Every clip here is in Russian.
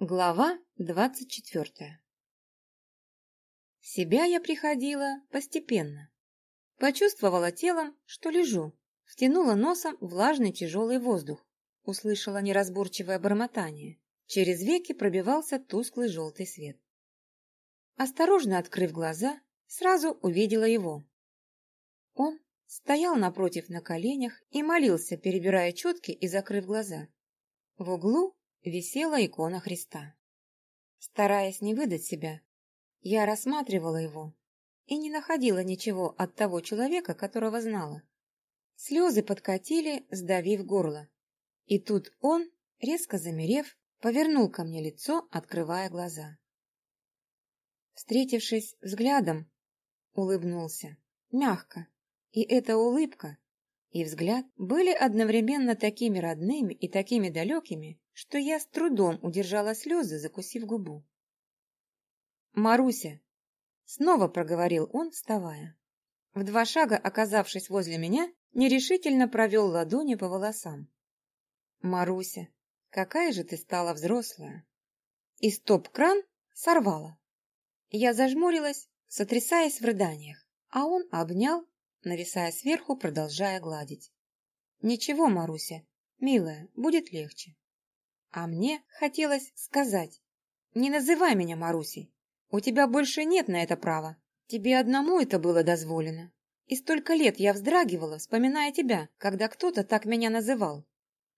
Глава двадцать четвертая себя я приходила постепенно. Почувствовала телом, что лежу, втянула носом влажный тяжелый воздух, услышала неразборчивое бормотание. Через веки пробивался тусклый желтый свет. Осторожно открыв глаза, сразу увидела его. Он стоял напротив на коленях и молился, перебирая четки и закрыв глаза. В углу висела икона Христа. Стараясь не выдать себя, я рассматривала его и не находила ничего от того человека, которого знала. Слезы подкатили, сдавив горло. И тут он, резко замерев, повернул ко мне лицо, открывая глаза. Встретившись взглядом, улыбнулся, мягко, и эта улыбка и взгляд были одновременно такими родными и такими далекими, что я с трудом удержала слезы, закусив губу. «Маруся!» — снова проговорил он, вставая. В два шага, оказавшись возле меня, нерешительно провел ладони по волосам. «Маруся, какая же ты стала взрослая!» И стоп-кран сорвала. Я зажмурилась, сотрясаясь в рыданиях, а он обнял, нависая сверху, продолжая гладить. «Ничего, Маруся, милая, будет легче». А мне хотелось сказать, не называй меня Марусей, у тебя больше нет на это права, тебе одному это было дозволено. И столько лет я вздрагивала, вспоминая тебя, когда кто-то так меня называл.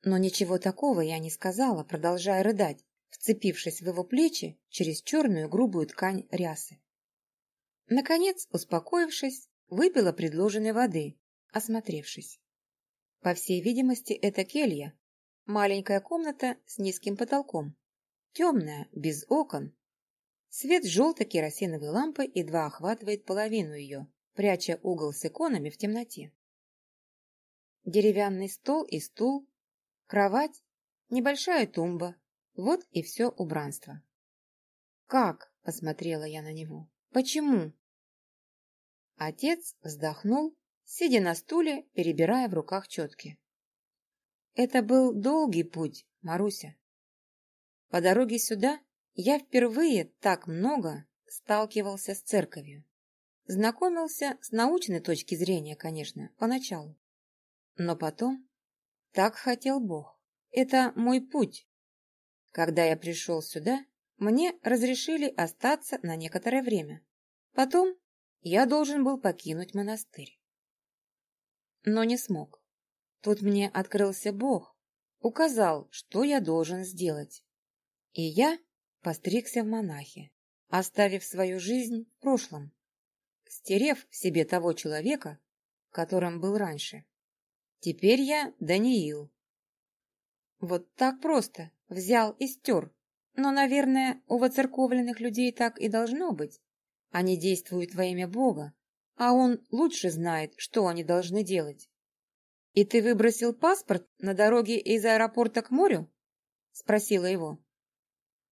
Но ничего такого я не сказала, продолжая рыдать, вцепившись в его плечи через черную грубую ткань рясы. Наконец, успокоившись, выпила предложенной воды, осмотревшись. По всей видимости, это келья, Маленькая комната с низким потолком. Темная, без окон. Свет желтой керосиновой лампы едва охватывает половину ее, пряча угол с иконами в темноте. Деревянный стол и стул, кровать, небольшая тумба. Вот и все убранство. «Как?» — посмотрела я на него. «Почему?» Отец вздохнул, сидя на стуле, перебирая в руках четки. Это был долгий путь, Маруся. По дороге сюда я впервые так много сталкивался с церковью. Знакомился с научной точки зрения, конечно, поначалу. Но потом так хотел Бог. Это мой путь. Когда я пришел сюда, мне разрешили остаться на некоторое время. Потом я должен был покинуть монастырь. Но не смог. Тут мне открылся Бог, указал, что я должен сделать. И я постригся в монахи, оставив свою жизнь в прошлом, стерев в себе того человека, которым был раньше. Теперь я Даниил. Вот так просто взял и стер. Но, наверное, у воцерковленных людей так и должно быть. Они действуют во имя Бога, а он лучше знает, что они должны делать. «И ты выбросил паспорт на дороге из аэропорта к морю?» — спросила его.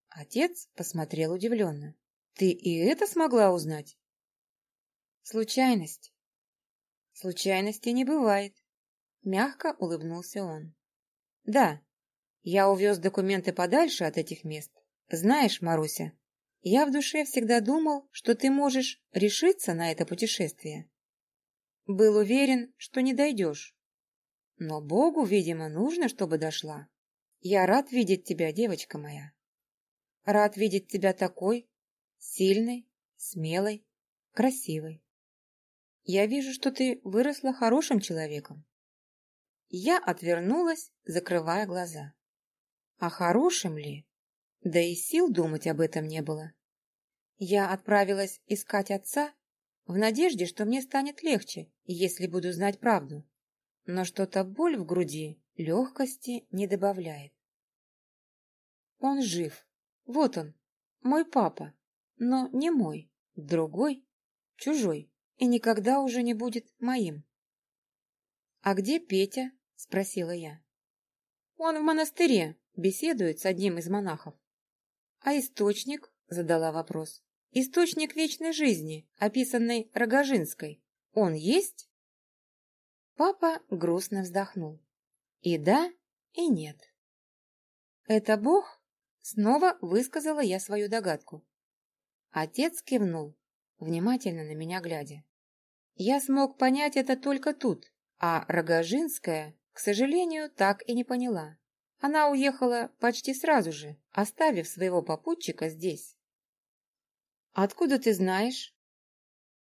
Отец посмотрел удивленно. «Ты и это смогла узнать?» «Случайность». «Случайности не бывает», — мягко улыбнулся он. «Да, я увез документы подальше от этих мест. Знаешь, Маруся, я в душе всегда думал, что ты можешь решиться на это путешествие. Был уверен, что не дойдешь. Но Богу, видимо, нужно, чтобы дошла. Я рад видеть тебя, девочка моя. Рад видеть тебя такой, сильной, смелой, красивой. Я вижу, что ты выросла хорошим человеком. Я отвернулась, закрывая глаза. А хорошим ли? Да и сил думать об этом не было. Я отправилась искать отца в надежде, что мне станет легче, если буду знать правду но что-то боль в груди легкости не добавляет. Он жив. Вот он, мой папа, но не мой, другой, чужой, и никогда уже не будет моим. «А где Петя?» — спросила я. «Он в монастыре, беседует с одним из монахов». «А источник?» — задала вопрос. «Источник вечной жизни, описанный Рогожинской, он есть?» Папа грустно вздохнул. И да, и нет. «Это Бог?» — Снова высказала я свою догадку. Отец кивнул, внимательно на меня глядя. Я смог понять это только тут, а Рогожинская, к сожалению, так и не поняла. Она уехала почти сразу же, оставив своего попутчика здесь. «Откуда ты знаешь?»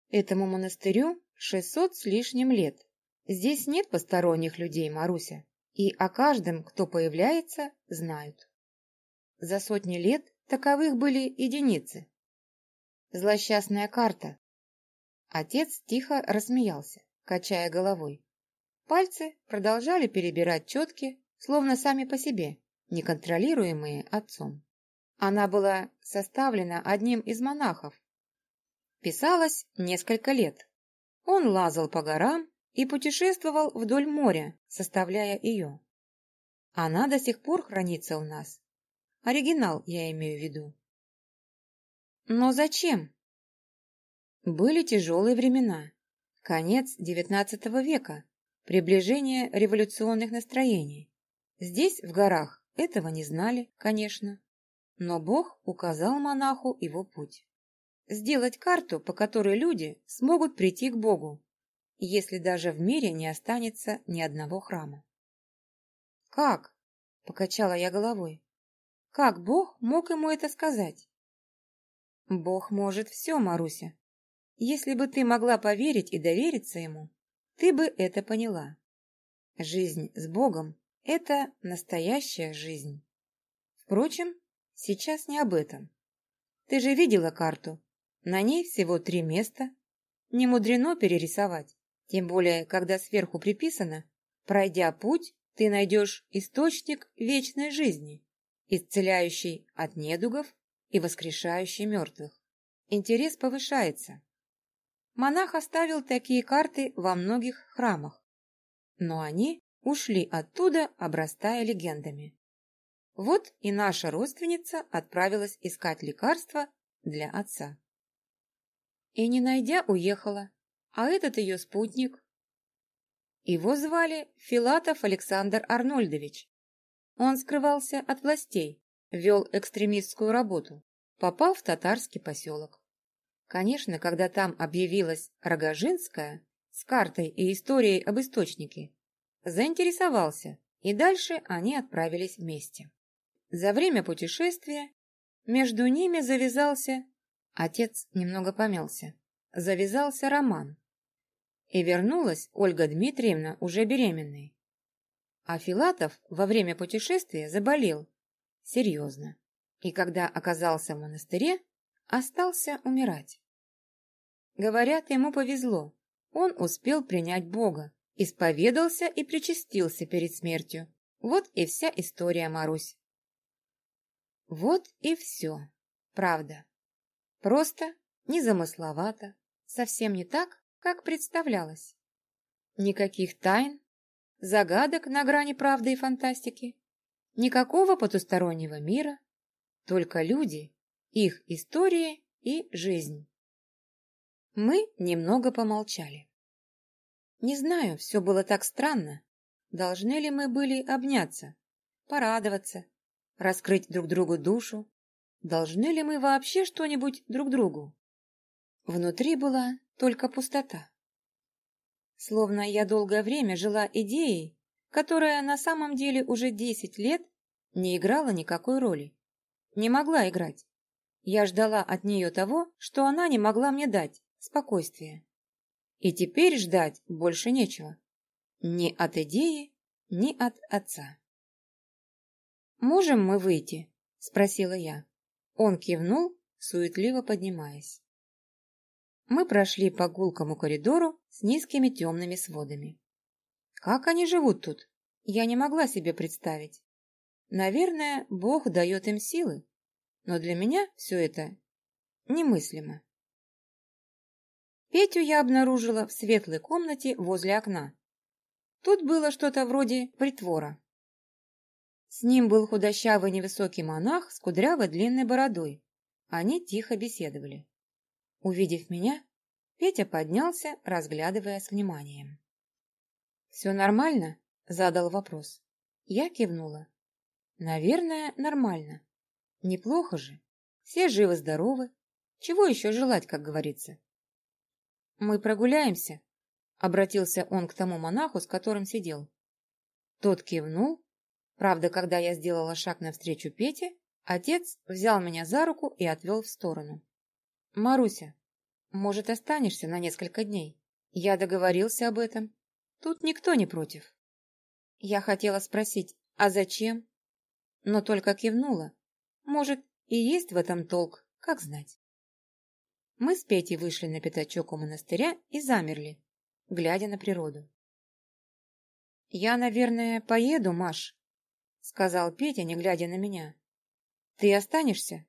«Этому монастырю шестьсот с лишним лет. Здесь нет посторонних людей, Маруся, и о каждом, кто появляется, знают. За сотни лет таковых были единицы. Злосчастная карта. Отец тихо рассмеялся, качая головой. Пальцы продолжали перебирать четки, словно сами по себе, неконтролируемые отцом. Она была составлена одним из монахов. Писалась несколько лет. Он лазал по горам и путешествовал вдоль моря, составляя ее. Она до сих пор хранится у нас. Оригинал я имею в виду. Но зачем? Были тяжелые времена. Конец XIX века, приближение революционных настроений. Здесь, в горах, этого не знали, конечно. Но Бог указал монаху его путь. Сделать карту, по которой люди смогут прийти к Богу, если даже в мире не останется ни одного храма. «Как?» – покачала я головой. «Как Бог мог ему это сказать?» «Бог может все, Маруся. Если бы ты могла поверить и довериться ему, ты бы это поняла. Жизнь с Богом – это настоящая жизнь. Впрочем, сейчас не об этом. Ты же видела карту. На ней всего три места. Не мудрено перерисовать. Тем более, когда сверху приписано «Пройдя путь, ты найдешь источник вечной жизни, исцеляющий от недугов и воскрешающий мертвых». Интерес повышается. Монах оставил такие карты во многих храмах, но они ушли оттуда, обрастая легендами. Вот и наша родственница отправилась искать лекарства для отца. И, не найдя, уехала, а этот ее спутник. Его звали Филатов Александр Арнольдович. Он скрывался от властей, вел экстремистскую работу, попал в татарский поселок. Конечно, когда там объявилась Рогожинская с картой и историей об источнике, заинтересовался, и дальше они отправились вместе. За время путешествия между ними завязался... Отец немного помялся. Завязался роман. И вернулась Ольга Дмитриевна уже беременной. А Филатов во время путешествия заболел. Серьезно. И когда оказался в монастыре, остался умирать. Говорят, ему повезло. Он успел принять Бога, исповедался и причастился перед смертью. Вот и вся история, Марусь. Вот и все. Правда. Просто, незамысловато, совсем не так, как представлялось. Никаких тайн, загадок на грани правды и фантастики, никакого потустороннего мира, только люди их история и жизнь. Мы немного помолчали. Не знаю, все было так странно. Должны ли мы были обняться, порадоваться, раскрыть друг другу душу? Должны ли мы вообще что-нибудь друг другу? Внутри была только пустота. Словно я долгое время жила идеей, которая на самом деле уже десять лет не играла никакой роли. Не могла играть. Я ждала от нее того, что она не могла мне дать – спокойствие. И теперь ждать больше нечего. Ни от идеи, ни от отца. «Можем мы выйти?» – спросила я. Он кивнул, суетливо поднимаясь. Мы прошли по гулкому коридору с низкими темными сводами. Как они живут тут? Я не могла себе представить. Наверное, Бог дает им силы, но для меня все это немыслимо. Петю я обнаружила в светлой комнате возле окна. Тут было что-то вроде притвора. С ним был худощавый невысокий монах с кудрявой длинной бородой. Они тихо беседовали. Увидев меня, Петя поднялся, разглядывая с вниманием. «Все нормально?» – задал вопрос. Я кивнула. «Наверное, нормально. Неплохо же. Все живы-здоровы. Чего еще желать, как говорится? Мы прогуляемся, обратился он к тому монаху, с которым сидел. Тот кивнул. Правда, когда я сделала шаг навстречу Пете, отец взял меня за руку и отвел в сторону. «Маруся, может, останешься на несколько дней? Я договорился об этом. Тут никто не против». Я хотела спросить, а зачем? Но только кивнула. Может, и есть в этом толк, как знать. Мы с Петей вышли на пятачок у монастыря и замерли, глядя на природу. «Я, наверное, поеду, Маш», — сказал Петя, не глядя на меня. «Ты останешься?»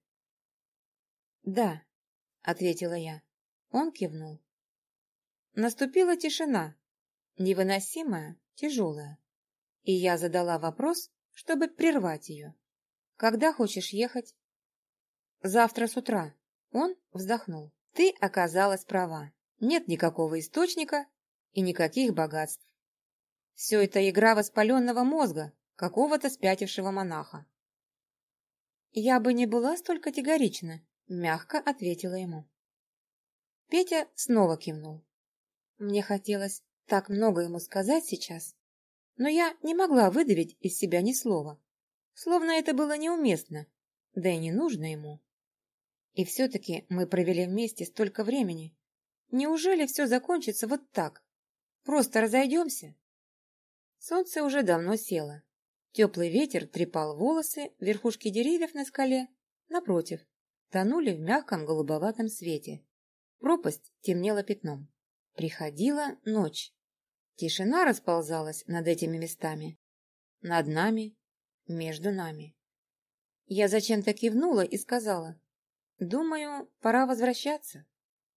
«Да», — ответила я. Он кивнул. Наступила тишина, невыносимая, тяжелая. И я задала вопрос, чтобы прервать ее. «Когда хочешь ехать?» «Завтра с утра». Он вздохнул. «Ты оказалась права. Нет никакого источника и никаких богатств. Все это игра воспаленного мозга, какого-то спятившего монаха. «Я бы не была столь категорична», — мягко ответила ему. Петя снова кивнул. Мне хотелось так много ему сказать сейчас, но я не могла выдавить из себя ни слова, словно это было неуместно, да и не нужно ему. И все-таки мы провели вместе столько времени. Неужели все закончится вот так? Просто разойдемся? Солнце уже давно село. Теплый ветер трепал волосы, верхушки деревьев на скале, напротив, тонули в мягком голубоватом свете. Пропасть темнела пятном. Приходила ночь. Тишина расползалась над этими местами. Над нами, между нами. Я зачем-то кивнула и сказала, «Думаю, пора возвращаться».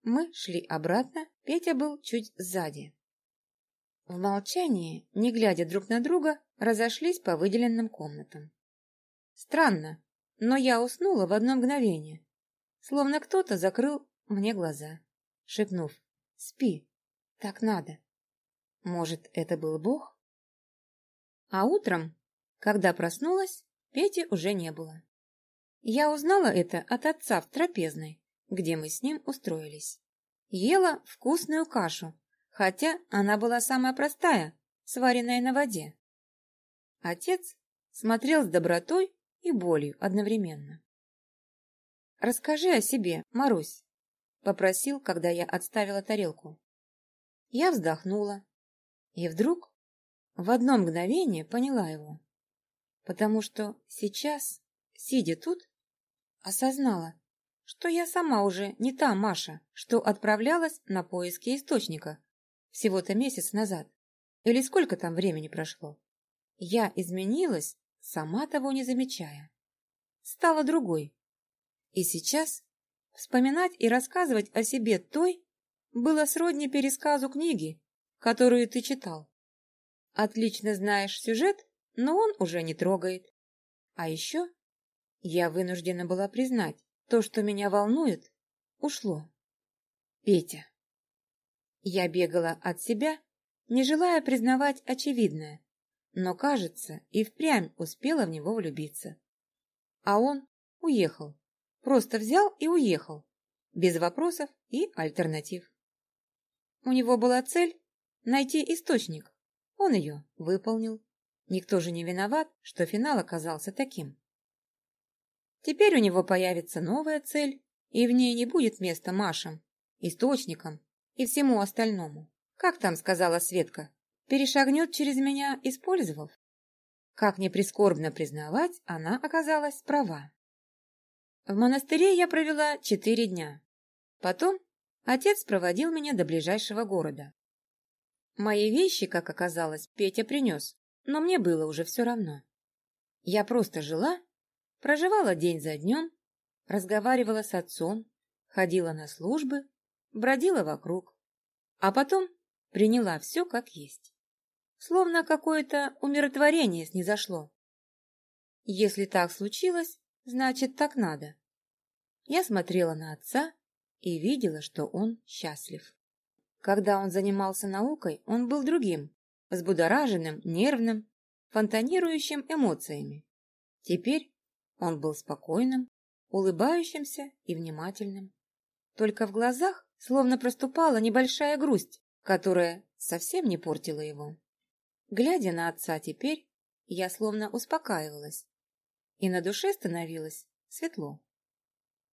Мы шли обратно, Петя был чуть сзади. В молчании, не глядя друг на друга, разошлись по выделенным комнатам. Странно, но я уснула в одно мгновение, словно кто-то закрыл мне глаза, шепнув «Спи, так надо». Может, это был Бог? А утром, когда проснулась, Пети уже не было. Я узнала это от отца в трапезной, где мы с ним устроились. Ела вкусную кашу, хотя она была самая простая, сваренная на воде. Отец смотрел с добротой и болью одновременно. «Расскажи о себе, Марусь», — попросил, когда я отставила тарелку. Я вздохнула, и вдруг в одно мгновение поняла его, потому что сейчас, сидя тут, осознала, что я сама уже не та Маша, что отправлялась на поиски источника всего-то месяц назад. Или сколько там времени прошло? Я изменилась, сама того не замечая. Стала другой. И сейчас вспоминать и рассказывать о себе той было сродни пересказу книги, которую ты читал. Отлично знаешь сюжет, но он уже не трогает. А еще я вынуждена была признать, то, что меня волнует, ушло. Петя. Я бегала от себя, не желая признавать очевидное, но, кажется, и впрямь успела в него влюбиться. А он уехал, просто взял и уехал, без вопросов и альтернатив. У него была цель найти источник. Он ее выполнил. Никто же не виноват, что финал оказался таким. Теперь у него появится новая цель, и в ней не будет места Машам, источникам и всему остальному. Как там сказала Светка? Перешагнет через меня, использовав? Как не прискорбно признавать, она оказалась права. В монастыре я провела четыре дня. Потом отец проводил меня до ближайшего города. Мои вещи, как оказалось, Петя принес, но мне было уже все равно. Я просто жила, проживала день за днем, разговаривала с отцом, ходила на службы, бродила вокруг, а потом приняла все как есть. Словно какое-то умиротворение снизошло. Если так случилось, значит, так надо. Я смотрела на отца и видела, что он счастлив. Когда он занимался наукой, он был другим, взбудораженным, нервным, фонтанирующим эмоциями. Теперь Он был спокойным, улыбающимся и внимательным. Только в глазах словно проступала небольшая грусть, которая совсем не портила его. Глядя на отца теперь, я словно успокаивалась, и на душе становилось светло.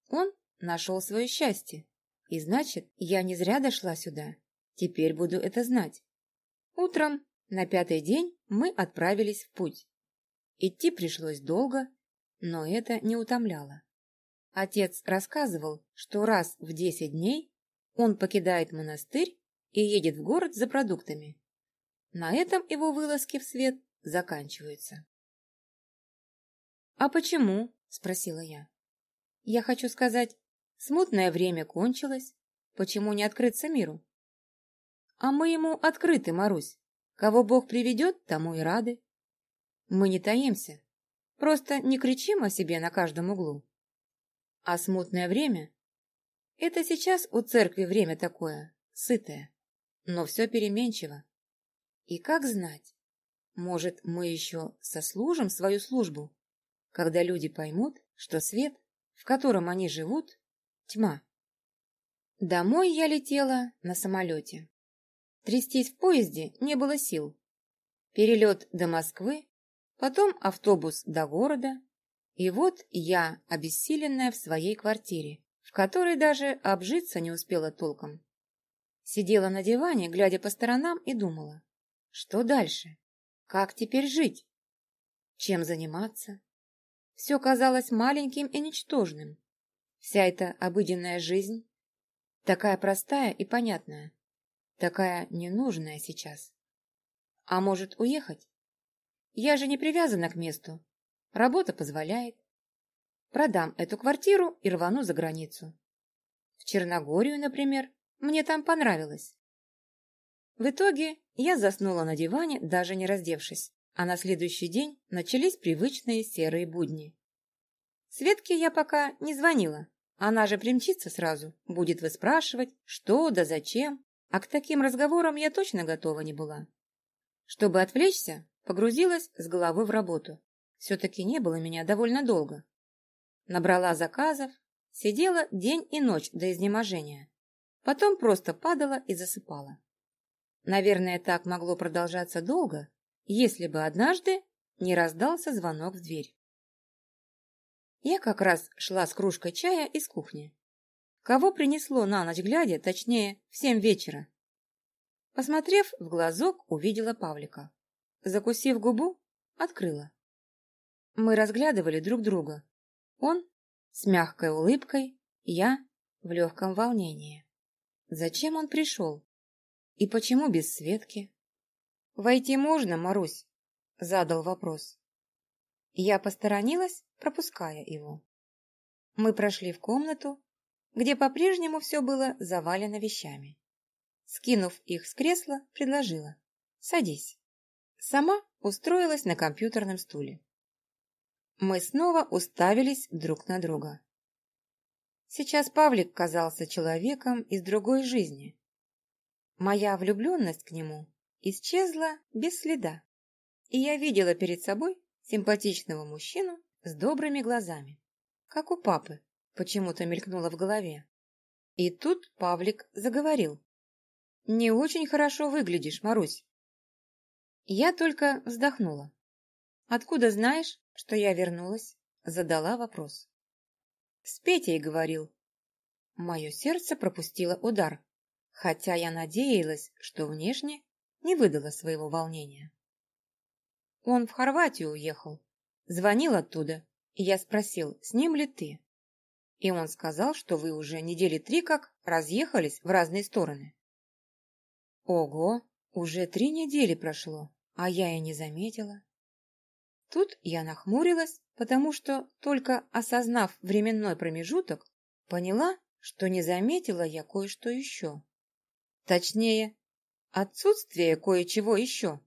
Он нашел свое счастье, и значит, я не зря дошла сюда. Теперь буду это знать. Утром, на пятый день, мы отправились в путь. Идти пришлось долго, но это не утомляло. Отец рассказывал, что раз в десять дней он покидает монастырь и едет в город за продуктами. На этом его вылазки в свет заканчиваются. «А почему?» – спросила я. «Я хочу сказать, смутное время кончилось. Почему не открыться миру?» «А мы ему открыты, Марусь. Кого Бог приведет, тому и рады. Мы не таимся, просто не кричим о себе на каждом углу. А смутное время – это сейчас у церкви время такое, сытое, но все переменчиво. И как знать, может, мы еще сослужим свою службу, когда люди поймут, что свет, в котором они живут, тьма. Домой я летела на самолете. Трястись в поезде не было сил. Перелет до Москвы, потом автобус до города, и вот я, обессиленная в своей квартире, которой даже обжиться не успела толком. Сидела на диване, глядя по сторонам, и думала, что дальше? Как теперь жить? Чем заниматься? Все казалось маленьким и ничтожным. Вся эта обыденная жизнь, такая простая и понятная, такая ненужная сейчас. А может, уехать? Я же не привязана к месту, Работа позволяет. Продам эту квартиру и рвану за границу. В Черногорию, например. Мне там понравилось. В итоге я заснула на диване, даже не раздевшись, а на следующий день начались привычные серые будни. Светке я пока не звонила. Она же примчится сразу, будет выспрашивать, что да зачем, а к таким разговорам я точно готова не была. Чтобы отвлечься, погрузилась с головой в работу. Все-таки не было меня довольно долго. Набрала заказов, сидела день и ночь до изнеможения. Потом просто падала и засыпала. Наверное, так могло продолжаться долго, если бы однажды не раздался звонок в дверь. Я как раз шла с кружкой чая из кухни. Кого принесло на ночь глядя, точнее, в семь вечера? Посмотрев в глазок, увидела Павлика. Закусив губу, открыла. Мы разглядывали друг друга. Он с мягкой улыбкой, я в легком волнении. Зачем он пришел? И почему без Светки? «Войти можно, Марусь?» — задал вопрос. Я посторонилась, пропуская его. Мы прошли в комнату, где по-прежнему все было завалено вещами. Скинув их с кресла, предложила. «Садись». Сама устроилась на компьютерном стуле. Мы снова уставились друг на друга. Сейчас Павлик казался человеком из другой жизни. Моя влюбленность к нему исчезла без следа, и я видела перед собой симпатичного мужчину с добрыми глазами, как у папы, почему-то мелькнуло в голове. И тут Павлик заговорил. «Не очень хорошо выглядишь, Марусь». Я только вздохнула. «Откуда знаешь?» что я вернулась, задала вопрос. С Петей говорил. Мое сердце пропустило удар, хотя я надеялась, что внешне не выдала своего волнения. Он в Хорватию уехал, звонил оттуда, и я спросил, с ним ли ты? И он сказал, что вы уже недели три как разъехались в разные стороны. Ого, уже три недели прошло, а я и не заметила. Тут я нахмурилась, потому что, только осознав временной промежуток, поняла, что не заметила я кое-что еще. Точнее, отсутствие кое-чего еще.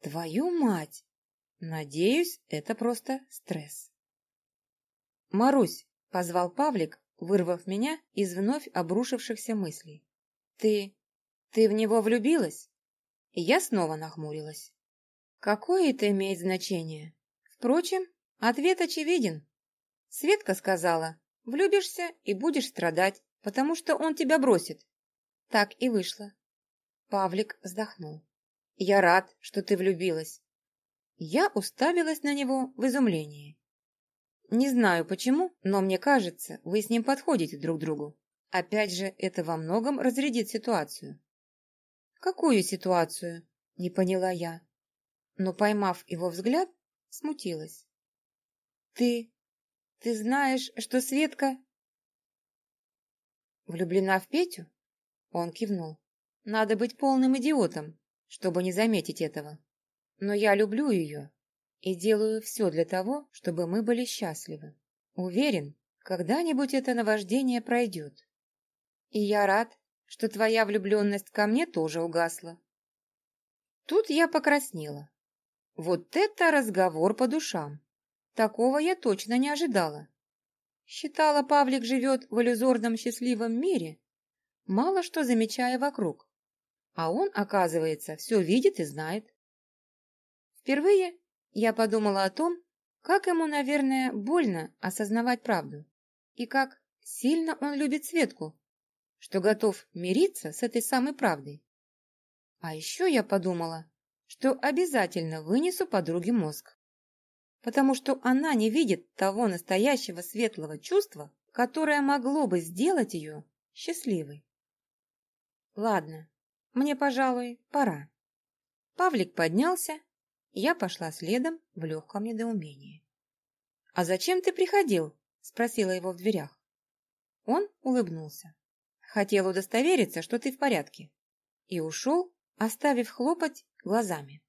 Твою мать! Надеюсь, это просто стресс. «Марусь!» — позвал Павлик, вырвав меня из вновь обрушившихся мыслей. «Ты... ты в него влюбилась?» И я снова нахмурилась. Какое это имеет значение? Впрочем, ответ очевиден. Светка сказала, влюбишься и будешь страдать, потому что он тебя бросит. Так и вышло. Павлик вздохнул. Я рад, что ты влюбилась. Я уставилась на него в изумлении. Не знаю почему, но мне кажется, вы с ним подходите друг другу. Опять же, это во многом разрядит ситуацию. Какую ситуацию? Не поняла я. Но, поймав его взгляд, смутилась. Ты... ты знаешь, что Светка... Влюблена в Петю? Он кивнул. Надо быть полным идиотом, чтобы не заметить этого. Но я люблю ее и делаю все для того, чтобы мы были счастливы. Уверен, когда-нибудь это наваждение пройдет. И я рад, что твоя влюбленность ко мне тоже угасла. Тут я покраснела. Вот это разговор по душам. Такого я точно не ожидала. Считала, Павлик живет в иллюзорном счастливом мире, мало что замечая вокруг. А он, оказывается, все видит и знает. Впервые я подумала о том, как ему, наверное, больно осознавать правду, и как сильно он любит Светку, что готов мириться с этой самой правдой. А еще я подумала, что обязательно вынесу подруге мозг, потому что она не видит того настоящего светлого чувства, которое могло бы сделать ее счастливой. Ладно, мне, пожалуй, пора. Павлик поднялся я пошла следом в легком недоумении. «А зачем ты приходил?» – спросила его в дверях. Он улыбнулся. «Хотел удостовериться, что ты в порядке». И ушел, оставив хлопать глазами.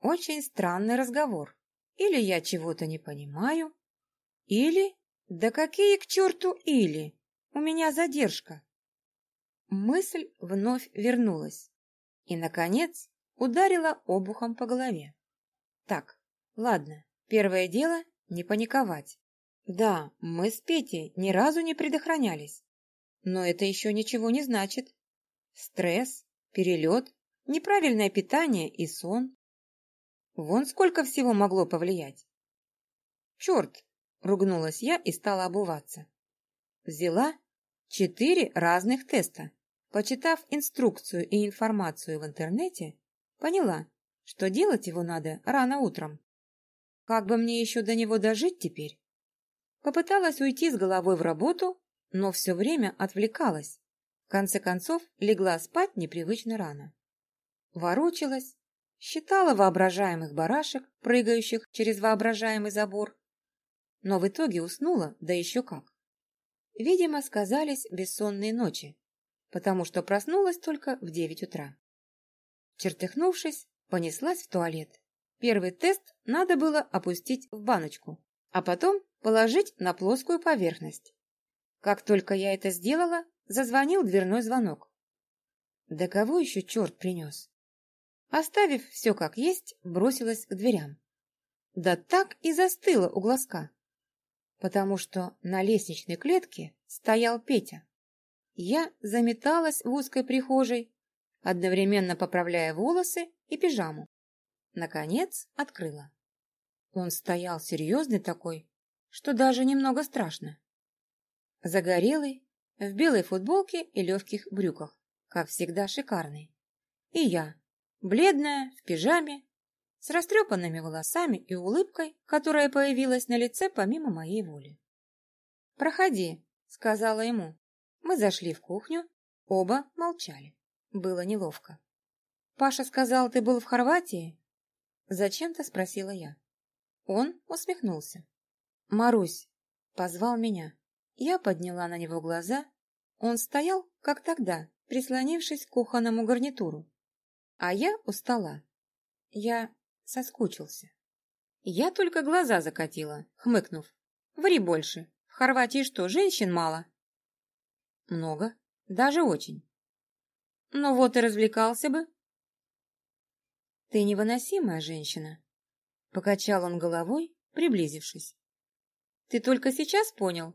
Очень странный разговор. Или я чего-то не понимаю, или... Да какие к черту или? У меня задержка. Мысль вновь вернулась. И, наконец, ударила обухом по голове. Так, ладно, первое дело – не паниковать. Да, мы с Петей ни разу не предохранялись. Но это еще ничего не значит. Стресс, перелет, неправильное питание и сон. Вон сколько всего могло повлиять. «Черт!» – ругнулась я и стала обуваться. Взяла четыре разных теста. Почитав инструкцию и информацию в интернете, Поняла, что делать его надо рано утром. Как бы мне еще до него дожить теперь? Попыталась уйти с головой в работу, но все время отвлекалась. Конце концов, легла спать непривычно рано. Ворочалась, считала воображаемых барашек, прыгающих через воображаемый забор, но в итоге уснула, да еще как. Видимо, сказались бессонные ночи, потому что проснулась только в девять утра. Чертыхнувшись, понеслась в туалет. Первый тест надо было опустить в баночку, а потом положить на плоскую поверхность. Как только я это сделала, зазвонил дверной звонок. Да кого еще черт принес? Оставив все как есть, бросилась к дверям. Да так и застыла у глазка, потому что на лестничной клетке стоял Петя. Я заметалась в узкой прихожей, одновременно поправляя волосы и пижаму. Наконец открыла. Он стоял серьезный такой, что даже немного страшно. Загорелый, в белой футболке и легких брюках, как всегда шикарный. И я, бледная, в пижаме, с растрепанными волосами и улыбкой, которая появилась на лице помимо моей воли. «Проходи», — сказала ему. Мы зашли в кухню, оба молчали. Было неловко. «Паша сказал, ты был в Хорватии?» Зачем-то спросила я. Он усмехнулся. «Марусь!» Позвал меня. Я подняла на него глаза. Он стоял, как тогда, прислонившись к кухонному гарнитуру. А я устала. Я соскучился. Я только глаза закатила, хмыкнув. Ври больше. В Хорватии что, женщин мало? Много. Даже очень. Ну вот и развлекался бы. Ты невыносимая женщина. Покачал он головой, приблизившись. Ты только сейчас понял?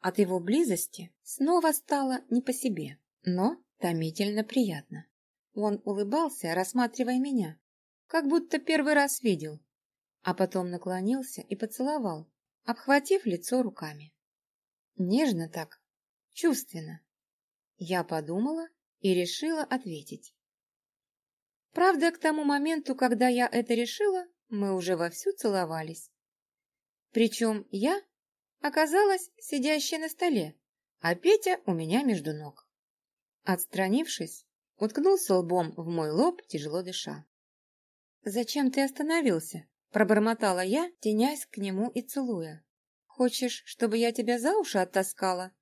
От его близости снова стало не по себе, но томительно приятно. Он улыбался, рассматривая меня, как будто первый раз видел, а потом наклонился и поцеловал, обхватив лицо руками. Нежно так, чувственно. Я подумала и решила ответить. Правда, к тому моменту, когда я это решила, мы уже вовсю целовались. Причем я оказалась сидящей на столе, а Петя у меня между ног. Отстранившись, уткнулся лбом в мой лоб, тяжело дыша. «Зачем ты остановился?» – пробормотала я, тенясь к нему и целуя. «Хочешь, чтобы я тебя за уши оттаскала?»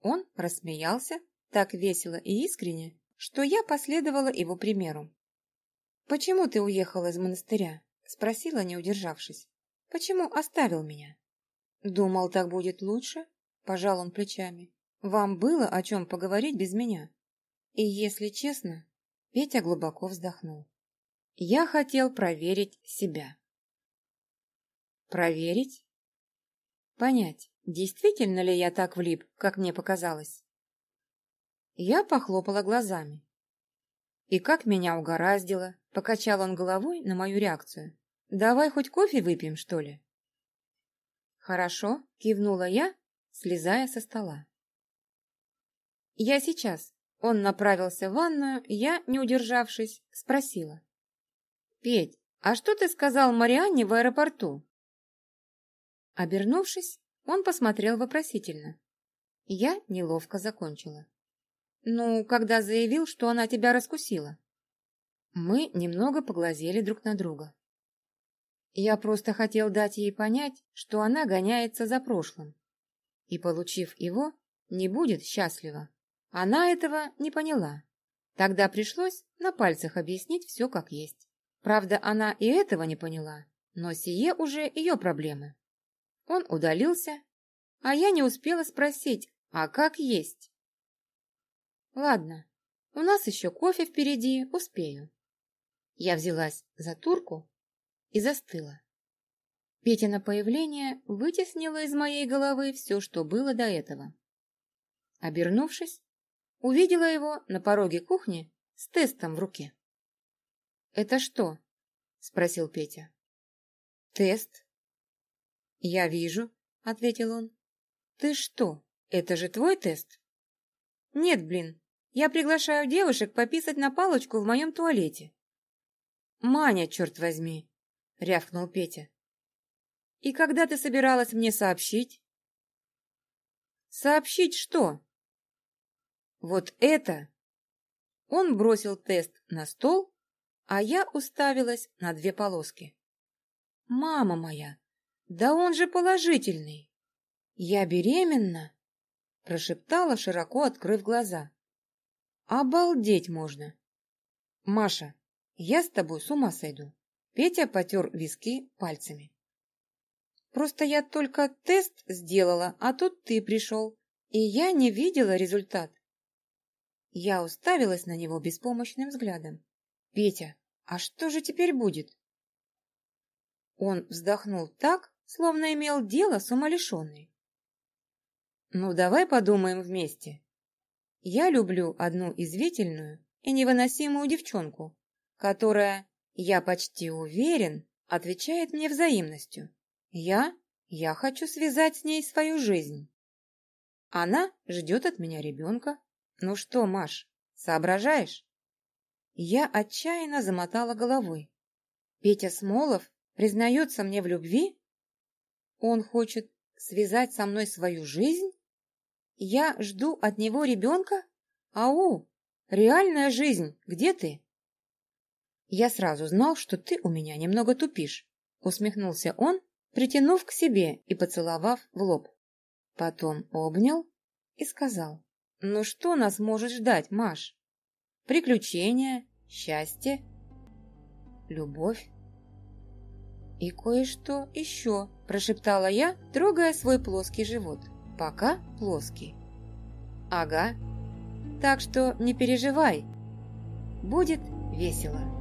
Он рассмеялся так весело и искренне, что я последовала его примеру. «Почему ты уехал из монастыря?» – спросила, не удержавшись. «Почему оставил меня?» «Думал, так будет лучше?» – пожал он плечами. «Вам было о чем поговорить без меня?» И, если честно, Петя глубоко вздохнул. «Я хотел проверить себя». «Проверить?» «Понять, действительно ли я так влип, как мне показалось?» Я похлопала глазами. И как меня угораздило, покачал он головой на мою реакцию. Давай хоть кофе выпьем, что ли? Хорошо, кивнула я, слезая со стола. Я сейчас. Он направился в ванную, я, не удержавшись, спросила. Петь, а что ты сказал Марианне в аэропорту? Обернувшись, он посмотрел вопросительно. Я неловко закончила. Ну, когда заявил, что она тебя раскусила. Мы немного поглазели друг на друга. Я просто хотел дать ей понять, что она гоняется за прошлым. И, получив его, не будет счастлива. Она этого не поняла. Тогда пришлось на пальцах объяснить все как есть. Правда, она и этого не поняла, но сие уже ее проблемы. Он удалился, а я не успела спросить, а как есть? Ладно, у нас еще кофе впереди, успею. Я взялась за турку и застыла. Петина появление вытеснило из моей головы все, что было до этого. Обернувшись, увидела его на пороге кухни с тестом в руке. «Это что?» — спросил Петя. «Тест». «Я вижу», — ответил он. «Ты что, это же твой тест?» «Нет, блин, я приглашаю девушек пописать на палочку в моем туалете. «Маня, черт возьми!» — рявкнул Петя. «И когда ты собиралась мне сообщить?» «Сообщить что?» «Вот это!» Он бросил тест на стол, а я уставилась на две полоски. «Мама моя, да он же положительный!» «Я беременна?» — прошептала, широко открыв глаза. Обалдеть можно. Маша, я с тобой с ума сойду. Петя потер виски пальцами. Просто я только тест сделала, а тут ты пришел, и я не видела результат. Я уставилась на него беспомощным взглядом. Петя, а что же теперь будет? Он вздохнул так, словно имел дело с умалишенной. Ну, давай подумаем вместе. Я люблю одну извительную и невыносимую девчонку, которая, я почти уверен, отвечает мне взаимностью. Я, я хочу связать с ней свою жизнь. Она ждет от меня ребенка. Ну что, Маш, соображаешь? Я отчаянно замотала головой. Петя Смолов признается мне в любви? Он хочет связать со мной свою жизнь? Я жду от него ребенка? Ау, реальная жизнь, где ты? Я сразу знал, что ты у меня немного тупишь, усмехнулся он, притянув к себе и поцеловав в лоб. Потом обнял и сказал, ну что нас может ждать, Маш? Приключения, счастье, любовь. И кое-что еще, прошептала я, трогая свой плоский живот. Пока плоский. Ага. Так что не переживай. Будет весело.